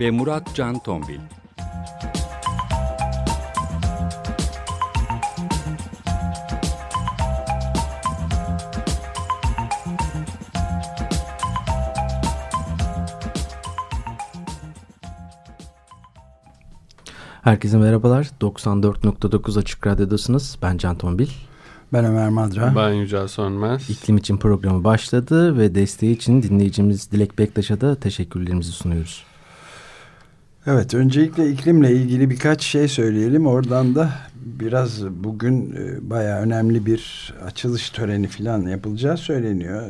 ve Murat Can Tombil. Herkese merhabalar. 94.9 Açık Radyo'dasınız. Ben Can Tombil. Ben Ömer Madra. Ben Yücel Sönmez. İklim için programı başladı ve desteği için dinleyicimiz Dilek Bektaş'a da teşekkürlerimizi sunuyoruz. Evet, öncelikle iklimle ilgili birkaç şey söyleyelim. Oradan da biraz bugün e, bayağı önemli bir açılış töreni falan yapılacağı söyleniyor.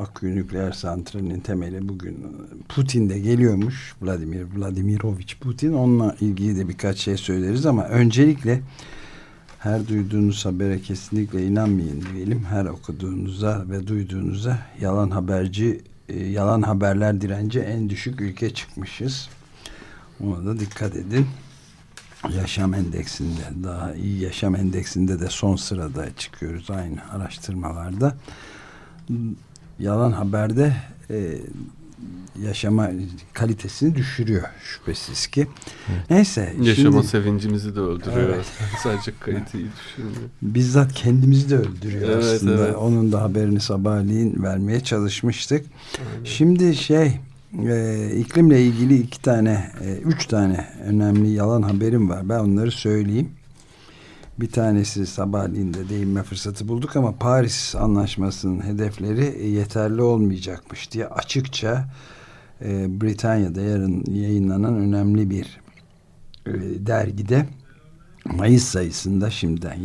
Akkuyu nükleer santralinin temeli bugün Putin de geliyormuş. Vladimir Vladimirovich Putin. Onunla ilgili de birkaç şey söyleriz ama öncelikle her duyduğunuz habere kesinlikle inanmayın diyelim. Her okuduğunuza ve duyduğunuza yalan haberci, e, yalan haberler direnci en düşük ülke çıkmışız. Ona da dikkat edin. Yaşam endeksinde, daha iyi yaşam endeksinde de son sırada çıkıyoruz aynı araştırmalarda. Yalan haberde e, yaşama kalitesini düşürüyor şüphesiz ki. Evet. Neyse. Yaşama şimdi, sevincimizi de öldürüyor. Evet. Sadece kaliteyi düşürmüyor. Bizzat kendimizi de öldürüyor evet, aslında. Evet. Onun da haberini sabahleyin vermeye çalışmıştık. Aynen. Şimdi şey e, iklimle ilgili iki tane, e, üç tane önemli yalan haberim var. Ben onları söyleyeyim. Bir tanesi sabahleyin de değinme fırsatı bulduk ama Paris Anlaşması'nın hedefleri yeterli olmayacakmış diye açıkça e, Britanya'da yarın yayınlanan önemli bir e, dergide Mayıs sayısında şimdiden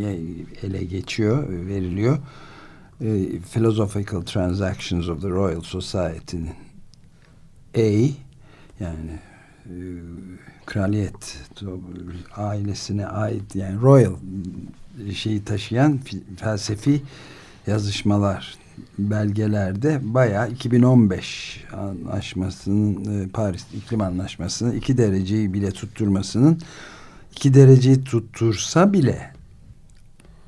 ele geçiyor, veriliyor. E, Philosophical Transactions of the Royal Society'nin A yani e, kraliyet ailesine ait yani royal şeyi taşıyan felsefi yazışmalar belgelerde bayağı 2015 anlaşmasının e, Paris iklim anlaşmasının iki dereceyi bile tutturmasının iki dereceyi tuttursa bile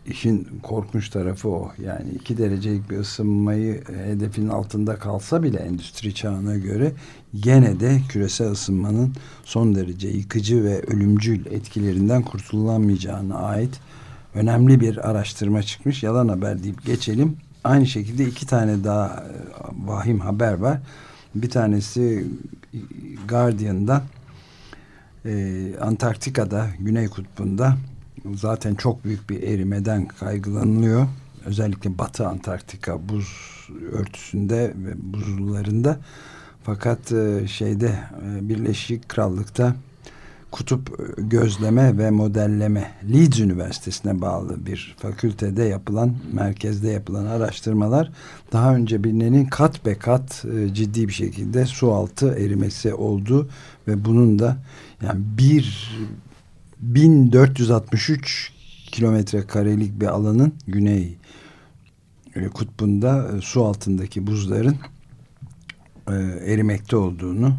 işin korkunç tarafı o. Yani iki derecelik bir ısınmayı hedefin altında kalsa bile endüstri çağına göre gene de küresel ısınmanın son derece yıkıcı ve ölümcül etkilerinden kurtulamayacağına ait önemli bir araştırma çıkmış. Yalan haber deyip geçelim. Aynı şekilde iki tane daha e, vahim haber var. Bir tanesi Guardian'dan e, Antarktika'da, Güney Kutbu'nda zaten çok büyük bir erimeden kaygılanılıyor. Özellikle Batı Antarktika buz örtüsünde ve buzullarında. Fakat e, şeyde e, Birleşik Krallık'ta kutup gözleme ve modelleme Leeds Üniversitesi'ne bağlı bir fakültede yapılan, merkezde yapılan araştırmalar daha önce bilinenin kat be kat e, ciddi bir şekilde su altı erimesi oldu ve bunun da yani bir 1463 kilometre karelik bir alanın güney e, kutbunda e, su altındaki buzların e, erimekte olduğunu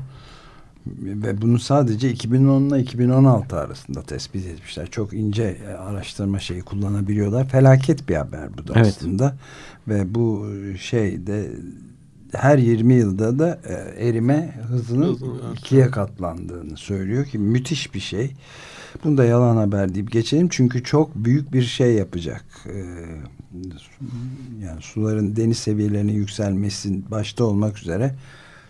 ve bunu sadece 2010 ile 2016 arasında tespit etmişler. Çok ince araştırma şeyi kullanabiliyorlar. Felaket bir haber bu da evet. aslında. Ve bu şey de her 20 yılda da erime hızının ikiye katlandığını söylüyor ki müthiş bir şey. Bunu da yalan haber deyip geçelim çünkü çok büyük bir şey yapacak. Ee, yani suların deniz seviyelerinin yükselmesi başta olmak üzere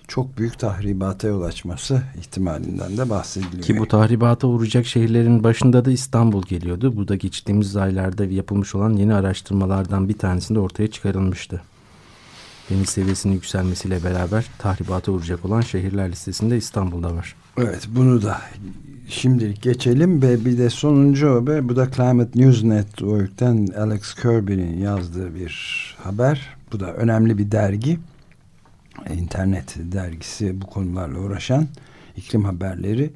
çok büyük tahribata yol açması ihtimalinden de bahsediliyor. Ki bu tahribata uğrayacak şehirlerin başında da İstanbul geliyordu. Burada geçtiğimiz aylarda yapılmış olan yeni araştırmalardan bir tanesinde ortaya çıkarılmıştı. Deniz seviyesinin yükselmesiyle beraber tahribata uğrayacak olan şehirler listesinde İstanbul'da var. Evet bunu da şimdilik geçelim ve bir de sonuncu haber bu da Climate News Network'ten Alex Kirby'nin yazdığı bir haber. Bu da önemli bir dergi. İnternet dergisi bu konularla uğraşan iklim haberleri.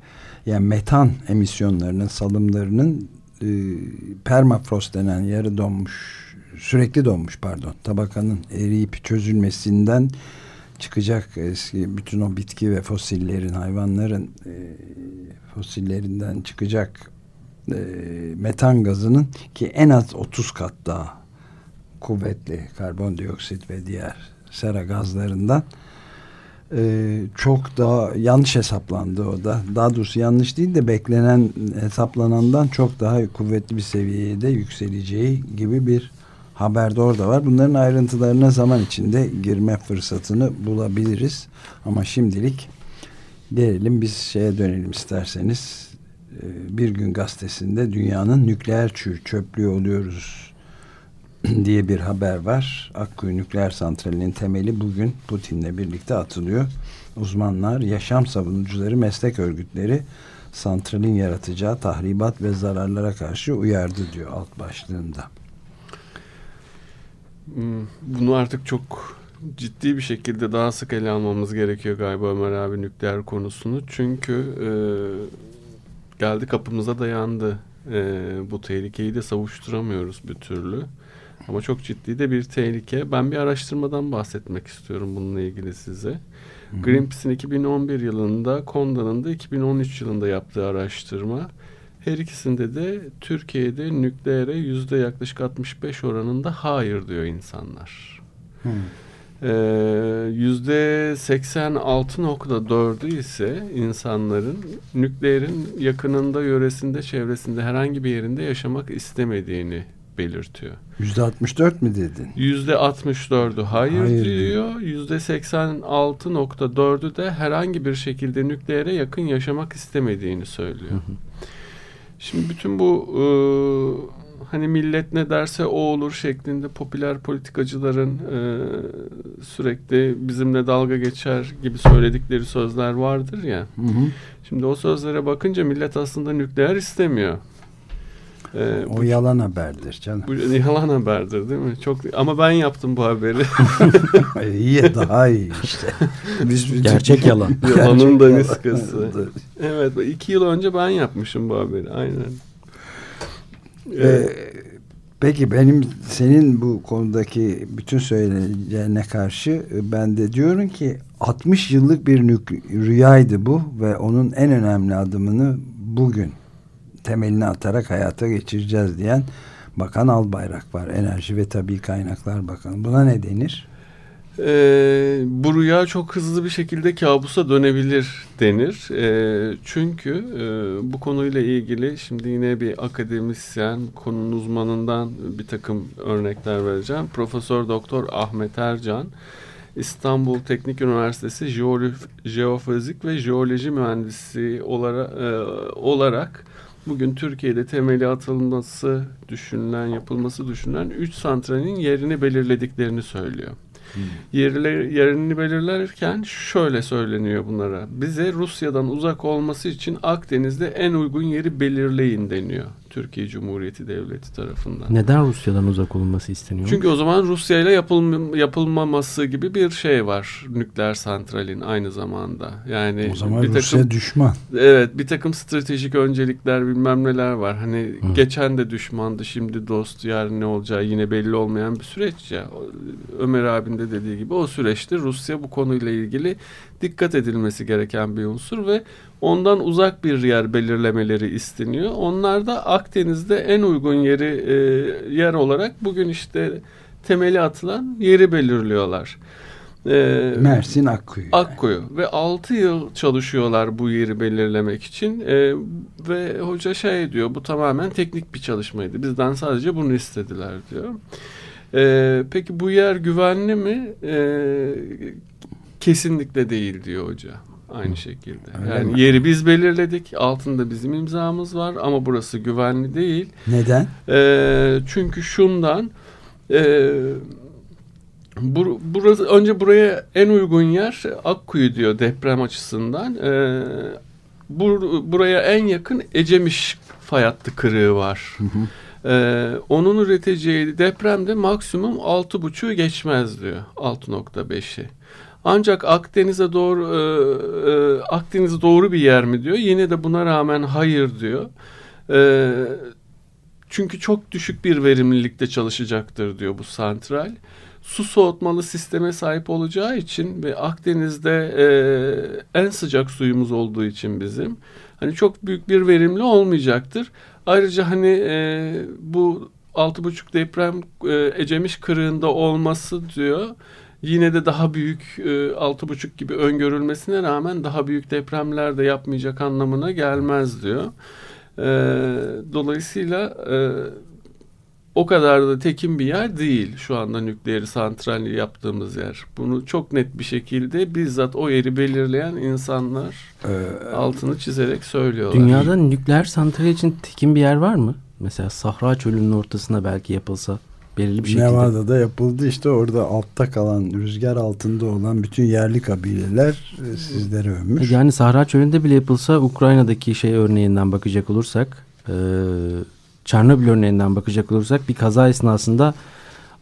yani metan emisyonlarının salımlarının e, permafrost denen yarı donmuş sürekli donmuş pardon tabakanın eriyip çözülmesinden çıkacak eski bütün o bitki ve fosillerin hayvanların e, fosillerinden çıkacak e, metan gazının ki en az 30 kat daha kuvvetli karbondioksit ve diğer sera gazlarından e, çok daha yanlış hesaplandı o da. Daha doğrusu yanlış değil de beklenen hesaplanandan çok daha kuvvetli bir seviyede yükseleceği gibi bir haber de orada var. Bunların ayrıntılarına zaman içinde girme fırsatını bulabiliriz. Ama şimdilik gelelim biz şeye dönelim isterseniz. E, bir gün gazetesinde dünyanın nükleer çöplüğü oluyoruz diye bir haber var. Akkuyu Nükleer Santrali'nin temeli bugün Putin'le birlikte atılıyor. Uzmanlar, yaşam savunucuları, meslek örgütleri santralin yaratacağı tahribat ve zararlara karşı uyardı diyor alt başlığında. Hmm, bunu artık çok ciddi bir şekilde daha sık ele almamız gerekiyor galiba Ömer abi nükleer konusunu. Çünkü e, geldi kapımıza dayandı. E, bu tehlikeyi de savuşturamıyoruz bir türlü. Ama çok ciddi de bir tehlike. Ben bir araştırmadan bahsetmek istiyorum bununla ilgili size. Greenpeace'in 2011 yılında, Konda'nın da 2013 yılında yaptığı araştırma. Her ikisinde de Türkiye'de nükleere yüzde yaklaşık 65 oranında hayır diyor insanlar. Ee, yüzde 86.4'ü ise insanların nükleerin yakınında, yöresinde, çevresinde herhangi bir yerinde yaşamak istemediğini belirtiyor. Yüzde 64 mi dedin? Yüzde 64'ü hayır, hayır diyor. Yüzde 86.4'ü de herhangi bir şekilde nükleere yakın yaşamak istemediğini söylüyor. Hı hı. Şimdi bütün bu e, hani millet ne derse o olur şeklinde popüler politikacıların e, sürekli bizimle dalga geçer gibi söyledikleri sözler vardır ya. Hı hı. Şimdi o sözlere bakınca millet aslında nükleer istemiyor. Ee, o bu, yalan haberdir canım. Bu yalan haberdir değil mi? Çok ama ben yaptım bu haberi. iyi daha iyi işte. Biz gerçek yalan. Yalanın da niskası. evet iki yıl önce ben yapmışım bu haberi aynen. Ee, peki benim senin bu konudaki bütün söyleyeceğine karşı e, ben de diyorum ki 60 yıllık bir rüyaydı bu ve onun en önemli adımını bugün temelini atarak hayata geçireceğiz diyen Bakan Albayrak var. Enerji ve Tabi Kaynaklar Bakanı. Buna ne denir? Ee, bu rüya çok hızlı bir şekilde kabusa dönebilir denir. Ee, çünkü e, bu konuyla ilgili şimdi yine bir akademisyen, konunun uzmanından bir takım örnekler vereceğim. Profesör Doktor Ahmet Ercan, İstanbul Teknik Üniversitesi Jeolo Jeofizik ve Jeoloji Mühendisi olarak, e, olarak bugün Türkiye'de temeli atılması düşünülen, yapılması düşünülen 3 santralin yerini belirlediklerini söylüyor. Hmm. Yerleri, yerini belirlerken şöyle söyleniyor bunlara. Bize Rusya'dan uzak olması için Akdeniz'de en uygun yeri belirleyin deniyor. Türkiye Cumhuriyeti Devleti tarafından. Neden Rusya'dan uzak olunması isteniyor? Çünkü o zaman Rusya ile yapılm yapılmaması gibi bir şey var nükleer santralin aynı zamanda. Yani o zaman bir takım, Rusya düşman. Evet, bir takım stratejik öncelikler bilmem neler var. Hani Hı. geçen de düşmandı, şimdi dost, yarın ne olacağı yine belli olmayan bir süreç ya. Ömer abin de dediği gibi o süreçte Rusya bu konuyla ilgili dikkat edilmesi gereken bir unsur ve ondan uzak bir yer belirlemeleri isteniyor. Onlar da Akdeniz'de en uygun yeri e, yer olarak bugün işte temeli atılan yeri belirliyorlar. E, Mersin Akkuyu. Akkuyu ve 6 yıl çalışıyorlar bu yeri belirlemek için e, ve hoca şey diyor bu tamamen teknik bir çalışmaydı. Bizden sadece bunu istediler diyor. E, peki bu yer güvenli mi? E, kesinlikle değil diyor hoca. Aynı şekilde. Öyle yani mi? yeri biz belirledik. Altında bizim imzamız var ama burası güvenli değil. Neden? E, çünkü şundan e, bur, burası önce buraya en uygun yer Akkuyu diyor deprem açısından. E, bur, buraya en yakın Ecemiş fay hattı kırığı var. Hı hı. Ee, onun üreteceği depremde maksimum 6.5'u geçmez diyor. 6.5'i. Ancak Akdeniz'e doğru e, e, Akdeniz doğru bir yer mi diyor. Yine de buna rağmen hayır diyor. E, çünkü çok düşük bir verimlilikte çalışacaktır diyor bu santral. Su soğutmalı sisteme sahip olacağı için ve Akdeniz'de e, en sıcak suyumuz olduğu için bizim hani çok büyük bir verimli olmayacaktır. Ayrıca hani e, bu 6.5 deprem e, Ecemiş kırığında olması diyor yine de daha büyük e, 6.5 gibi öngörülmesine rağmen daha büyük depremler de yapmayacak anlamına gelmez diyor. E, dolayısıyla e, o kadar da tekin bir yer değil şu anda nükleer santral yaptığımız yer. Bunu çok net bir şekilde bizzat o yeri belirleyen insanlar ee, altını çizerek söylüyorlar. Dünyada nükleer santral için tekin bir yer var mı? Mesela Sahra Çölü'nün ortasına belki yapılsa belirli bir şekilde. Nevada'da yapıldı işte orada altta kalan rüzgar altında olan bütün yerli kabileler e, sizlere övmüş. Yani Sahra Çölü'nde bile yapılsa Ukrayna'daki şey örneğinden bakacak olursak e, Çernobil örneğinden bakacak olursak bir kaza esnasında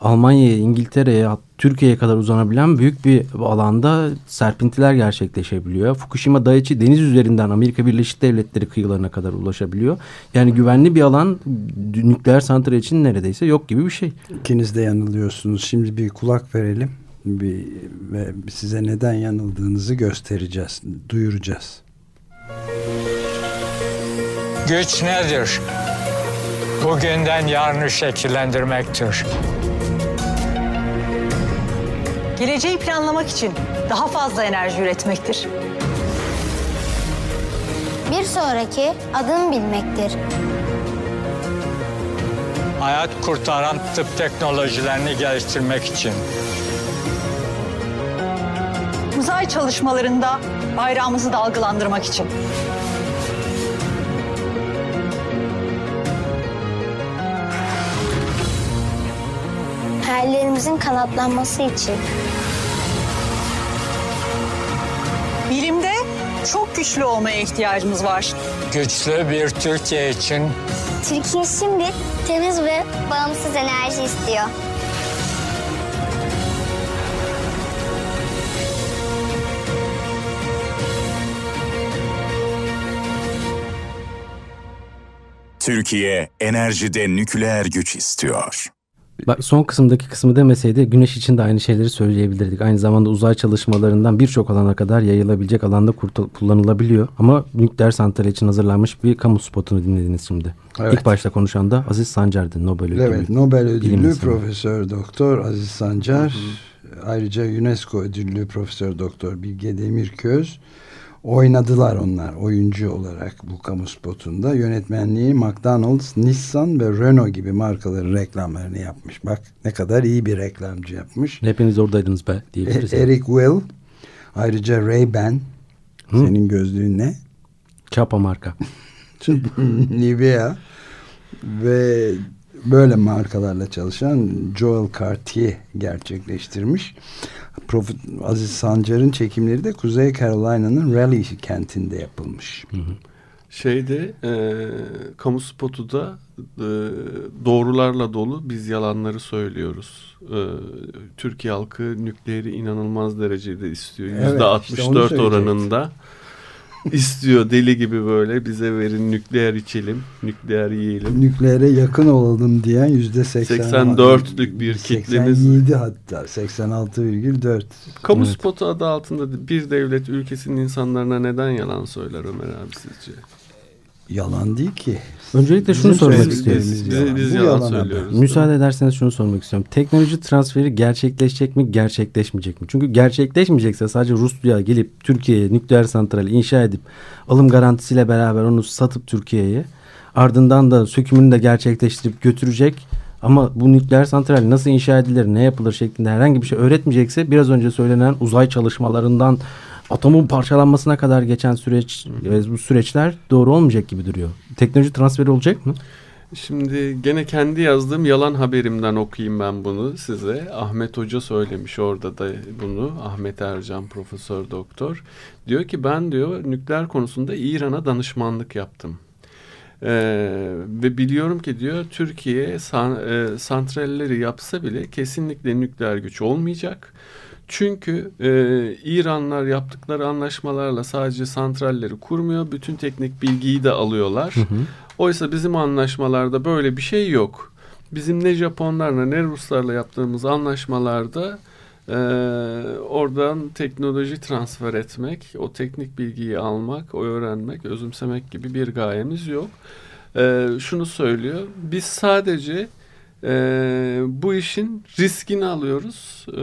Almanya'ya, İngiltere'ye, Türkiye'ye kadar uzanabilen büyük bir alanda serpintiler gerçekleşebiliyor. Fukushima Daiichi deniz üzerinden Amerika Birleşik Devletleri kıyılarına kadar ulaşabiliyor. Yani güvenli bir alan nükleer santral için neredeyse yok gibi bir şey. İkiniz de yanılıyorsunuz. Şimdi bir kulak verelim bir, ve size neden yanıldığınızı göstereceğiz, duyuracağız. Güç nedir? Bugünden yarını şekillendirmektir. Geleceği planlamak için daha fazla enerji üretmektir. Bir sonraki adım bilmektir. Hayat kurtaran tıp teknolojilerini geliştirmek için. Uzay çalışmalarında bayrağımızı dalgalandırmak için. Hayallerimizin kanatlanması için. Bilimde çok güçlü olmaya ihtiyacımız var. Güçlü bir Türkiye için. Türkiye şimdi temiz ve bağımsız enerji istiyor. Türkiye enerjide nükleer güç istiyor. Bak son kısımdaki kısmı demeseydi güneş için de aynı şeyleri söyleyebilirdik. Aynı zamanda uzay çalışmalarından birçok alana kadar yayılabilecek alanda kullanılabiliyor. Ama nükleer santral için hazırlanmış bir kamu spotunu dinlediniz şimdi. Evet. İlk başta konuşan da Aziz Sancar'dı Nobel ödüllü. Evet Nobel ödüllü Profesör Doktor Aziz Sancar. Hı hı. Ayrıca UNESCO ödüllü Profesör Doktor Bilge Demirköz oynadılar onlar oyuncu olarak bu kamu spotunda. Yönetmenliği McDonald's, Nissan ve Renault gibi markaların reklamlarını yapmış. Bak ne kadar iyi bir reklamcı yapmış. Hepiniz oradaydınız be diyebiliriz. E, Eric Will, ayrıca Ray-Ban. Senin gözlüğün ne? Çapa marka. Nivea ve böyle markalarla çalışan Joel Cartier gerçekleştirmiş. Profit Aziz Sancar'ın çekimleri de Kuzey Carolina'nın Raleigh kentinde yapılmış. Hı hı. Şeyde e, kamu spotu da e, doğrularla dolu biz yalanları söylüyoruz. E, Türkiye halkı nükleeri inanılmaz derecede istiyor. Yüzde evet, 64 işte oranında istiyor deli gibi böyle bize verin nükleer içelim, nükleer yiyelim. Nükleere yakın olalım diyen yüzde 84'lük bir kitlemiz. 87 hatta 86,4. Kamu evet. spotu adı altında bir devlet ülkesinin insanlarına neden yalan söyler Ömer abi sizce? Yalan değil ki. Öncelikle şunu Bizim sormak istiyorum. Biz, biz, biz yalan, yalan söylüyoruz. Müsaade ederseniz şunu sormak istiyorum. Teknoloji transferi gerçekleşecek mi, gerçekleşmeyecek mi? Çünkü gerçekleşmeyecekse sadece Rusya gelip Türkiye'ye nükleer santrali inşa edip alım garantisiyle beraber onu satıp Türkiye'ye ardından da sökümünü de gerçekleştirip götürecek ama bu nükleer santral nasıl inşa edilir, ne yapılır şeklinde herhangi bir şey öğretmeyecekse biraz önce söylenen uzay çalışmalarından atomun parçalanmasına kadar geçen süreç ve bu süreçler doğru olmayacak gibi duruyor. Teknoloji transferi olacak mı? Şimdi gene kendi yazdığım yalan haberimden okuyayım ben bunu size. Ahmet Hoca söylemiş orada da bunu. Ahmet Ercan Profesör Doktor. Diyor ki ben diyor nükleer konusunda İran'a danışmanlık yaptım. Ee, ve biliyorum ki diyor Türkiye san, e, santralleri yapsa bile kesinlikle nükleer güç olmayacak. Çünkü e, İranlar yaptıkları anlaşmalarla sadece santralleri kurmuyor, bütün teknik bilgiyi de alıyorlar. Hı hı. Oysa bizim anlaşmalarda böyle bir şey yok. Bizim ne Japonlarla ne Ruslarla yaptığımız anlaşmalarda e, oradan teknoloji transfer etmek, o teknik bilgiyi almak, o öğrenmek, özümsemek gibi bir gayemiz yok. E, şunu söylüyor, biz sadece e, bu işin riskini alıyoruz, e,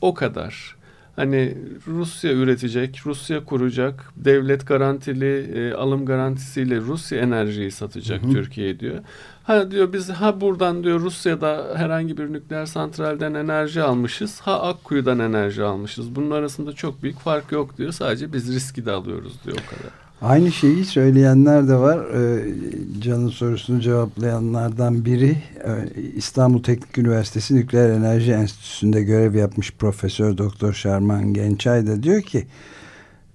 o kadar. Hani Rusya üretecek, Rusya kuracak, devlet garantili e, alım garantisiyle Rusya enerjiyi satacak Türkiye diyor. Ha diyor biz ha buradan diyor Rusya'da herhangi bir nükleer santralden enerji almışız. Ha Akkuyu'dan enerji almışız. Bunun arasında çok büyük fark yok diyor. Sadece biz riski de alıyoruz diyor o kadar. Aynı şeyi söyleyenler de var. Ee, Can'ın sorusunu cevaplayanlardan biri e, İstanbul Teknik Üniversitesi Nükleer Enerji Enstitüsü'nde görev yapmış Profesör Doktor Şarman Gençay da diyor ki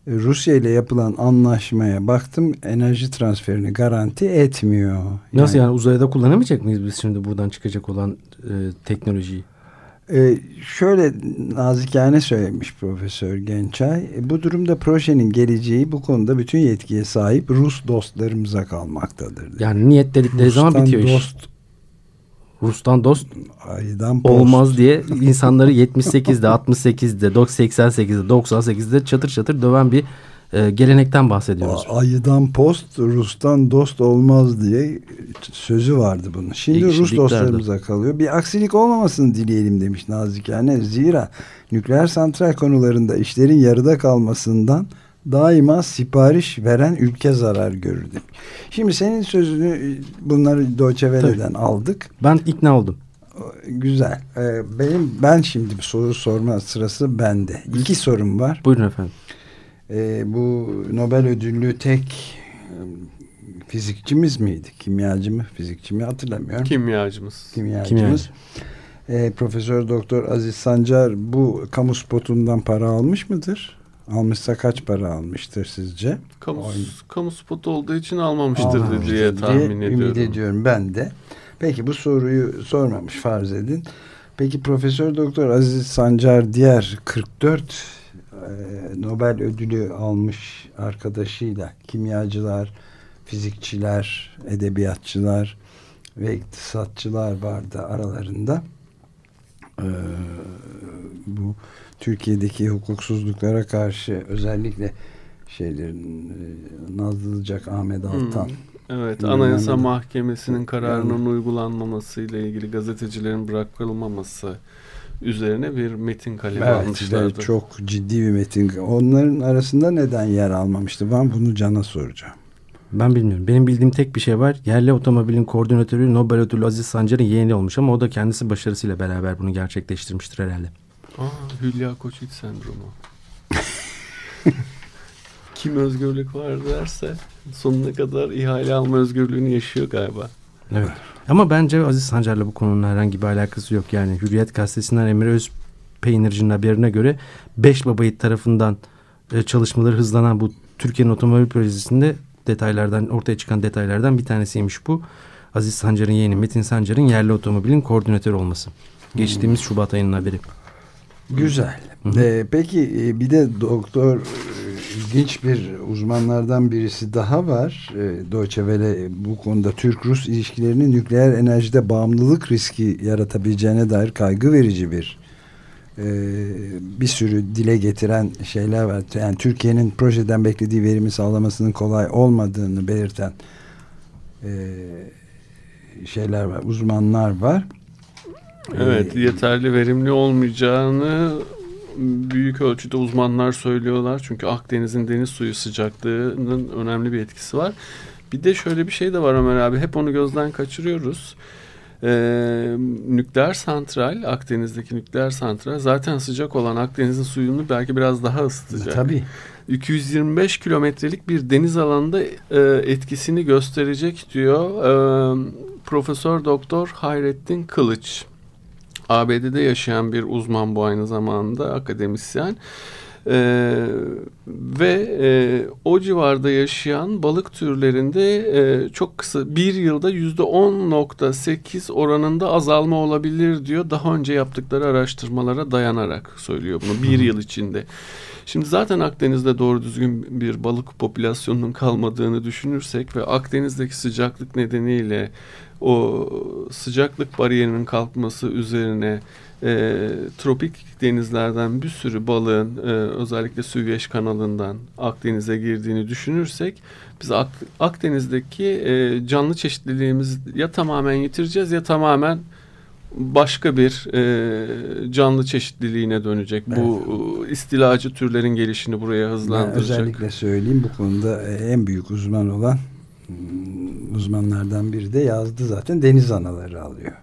Rusya ile yapılan anlaşmaya baktım enerji transferini garanti etmiyor. Nasıl yani, yani uzayda kullanamayacak mıyız biz şimdi buradan çıkacak olan e, teknolojiyi? Ee, şöyle nazikane söylemiş Profesör Gençay. E, bu durumda projenin geleceği bu konuda bütün yetkiye sahip Rus dostlarımıza kalmaktadır. Yani niyet dedikleri Rus'tan zaman bitiyor dost, iş. Rus'tan dost Aydan olmaz diye insanları 78'de, 68'de, 88'de, 98'de çatır çatır döven bir e, gelenekten bahsediyoruz. Ayıdan post, Rus'tan dost olmaz diye sözü vardı bunun. Şimdi İlk Rus dostlarımıza kalıyor. Bir aksilik olmamasını dileyelim demiş Nazikane. Zira nükleer santral konularında işlerin yarıda kalmasından daima sipariş veren ülke zarar görür demiş. Şimdi senin sözünü bunları Doçevele'den aldık. Ben ikna oldum. Güzel. Ee, benim ben şimdi bir soru sorma sırası bende. İki sorum var. Buyurun efendim e, bu Nobel ödüllü tek fizikçimiz miydi? Kimyacı mı? Fizikçi mi? Hatırlamıyorum. Kimyacımız. Kimyacımız. E, Profesör Doktor Aziz Sancar bu kamu spotundan para almış mıdır? Almışsa kaç para almıştır sizce? Kamu, kamu spotu olduğu için almamıştır, almamıştır diye tahmin diye ediyorum. Ümit ediyorum ben de. Peki bu soruyu sormamış farz edin. Peki Profesör Doktor Aziz Sancar diğer 44 e, Nobel ödülü almış arkadaşıyla kimyacılar, fizikçiler, edebiyatçılar ve iktisatçılar vardı aralarında. Ee, bu Türkiye'deki hukuksuzluklara karşı özellikle şeylerin e, Nazlıcak Ahmet Altan hmm. Evet, Anayasa Mahkemesi'nin kararının yani, uygulanmaması ile ilgili gazetecilerin bırakılmaması üzerine bir metin kalemi evet, almışlardı. Çok ciddi bir metin. Onların arasında neden yer almamıştı? Ben bunu Can'a soracağım. Ben bilmiyorum. Benim bildiğim tek bir şey var. Yerli otomobilin koordinatörü Nobel ödülü Aziz Sancar'ın yeğeni olmuş ama o da kendisi başarısıyla beraber bunu gerçekleştirmiştir herhalde. Aa, Hülya Koçyiğit sendromu. Kim özgürlük var derse sonuna kadar ihale alma özgürlüğünü yaşıyor galiba. Evet. Ama bence Aziz Sancar'la bu konunun herhangi bir alakası yok. Yani Hürriyet gazetesinden Emre Öz Peynirci'nin haberine göre Beş Babayit tarafından e, çalışmaları hızlanan bu Türkiye'nin otomobil projesinde detaylardan ortaya çıkan detaylardan bir tanesiymiş bu. Aziz Sancar'ın yeğeni Metin Sancar'ın yerli otomobilin koordinatörü olması. Geçtiğimiz hmm. Şubat ayının haberi. Güzel. Ee, peki e, bir de doktor ilginç bir uzmanlardan birisi daha var. E, Deutsche Welle bu konuda Türk-Rus ilişkilerinin nükleer enerjide bağımlılık riski yaratabileceğine dair kaygı verici bir e, bir sürü dile getiren şeyler var. Yani Türkiye'nin projeden beklediği verimi sağlamasının kolay olmadığını belirten e, şeyler var, uzmanlar var. Evet, yeterli verimli olmayacağını büyük ölçüde uzmanlar söylüyorlar. Çünkü Akdeniz'in deniz suyu sıcaklığının önemli bir etkisi var. Bir de şöyle bir şey de var Ömer abi. Hep onu gözden kaçırıyoruz. Ee, nükleer santral, Akdeniz'deki nükleer santral zaten sıcak olan Akdeniz'in suyunu belki biraz daha ısıtacak. Tabii. 225 kilometrelik bir deniz alanında e, etkisini gösterecek diyor e, Profesör Doktor Hayrettin Kılıç. ABD'de yaşayan bir uzman bu aynı zamanda akademisyen. E, ve e, o civarda yaşayan balık türlerinde e, çok kısa bir yılda yüzde 10.8 oranında azalma olabilir diyor. Daha önce yaptıkları araştırmalara dayanarak söylüyor bunu bir yıl içinde. Şimdi zaten Akdeniz'de doğru düzgün bir balık popülasyonunun kalmadığını düşünürsek ve Akdeniz'deki sıcaklık nedeniyle o sıcaklık bariyerinin kalkması üzerine e, tropik denizlerden bir sürü balığın e, özellikle Süveyş kanalından Akdeniz'e girdiğini düşünürsek biz Ak Akdeniz'deki e, canlı çeşitliliğimizi ya tamamen yitireceğiz ya tamamen başka bir e, canlı çeşitliliğine dönecek. Evet. Bu istilacı türlerin gelişini buraya hızlandıracak. Ben özellikle söyleyeyim bu konuda en büyük uzman olan hmm, uzmanlardan biri de yazdı zaten deniz anaları alıyor.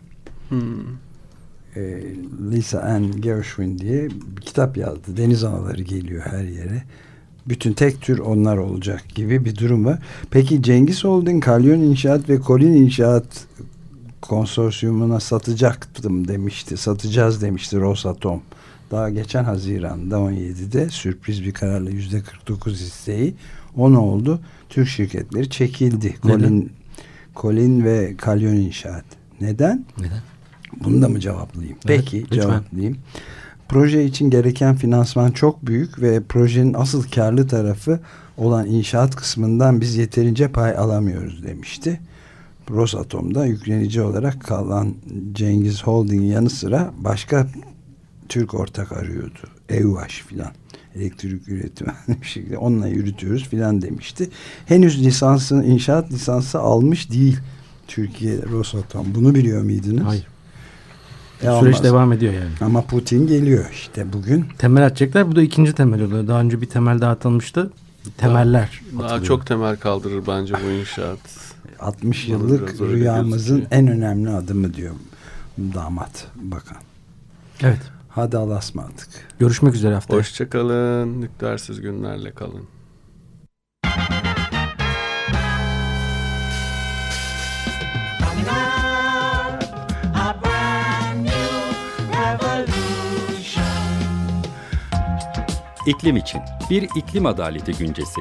Hmm. E, Lisa Ann Gershwin diye bir kitap yazdı. Deniz anaları geliyor her yere. Bütün tek tür onlar olacak gibi bir durum var. Peki Cengiz Holding, Kalyon İnşaat ve Kolin İnşaat konsorsiyumuna satacaktım demişti. Satacağız demişti Rosatom. Daha geçen Haziran'da 17'de sürpriz bir kararla yüzde 49 hisseyi o ne oldu? Türk şirketleri çekildi. Kolin, Kolin ve Kalyon İnşaat. Neden? Neden? Bunu da mı cevaplayayım? Evet, Peki lütfen. cevaplayayım. Proje için gereken finansman çok büyük ve projenin asıl karlı tarafı olan inşaat kısmından biz yeterince pay alamıyoruz demişti. Rosatom'da yüklenici olarak kalan Cengiz Holding yanı sıra başka Türk ortak arıyordu. EUH filan. Elektrik üretimi bir şekilde onunla yürütüyoruz filan demişti. Henüz lisansını inşaat lisansı almış değil Türkiye Rosatom. Bunu biliyor muydunuz? Hayır. E Süreç olmaz. devam ediyor yani. Ama Putin geliyor işte bugün. Temel atacaklar. Bu da ikinci temel oluyor. Daha önce bir temel daha atılmıştı. Temeller. Daha, daha çok temel kaldırır bence bu inşaat. 60 yıllık rüyamızın en önemli adımı diyor damat bakan. Evet. Hadi Allah'a ısmarladık. Görüşmek üzere haftaya. Hoşçakalın. Nükleersiz günlerle kalın. İklim için bir iklim adaleti güncesi.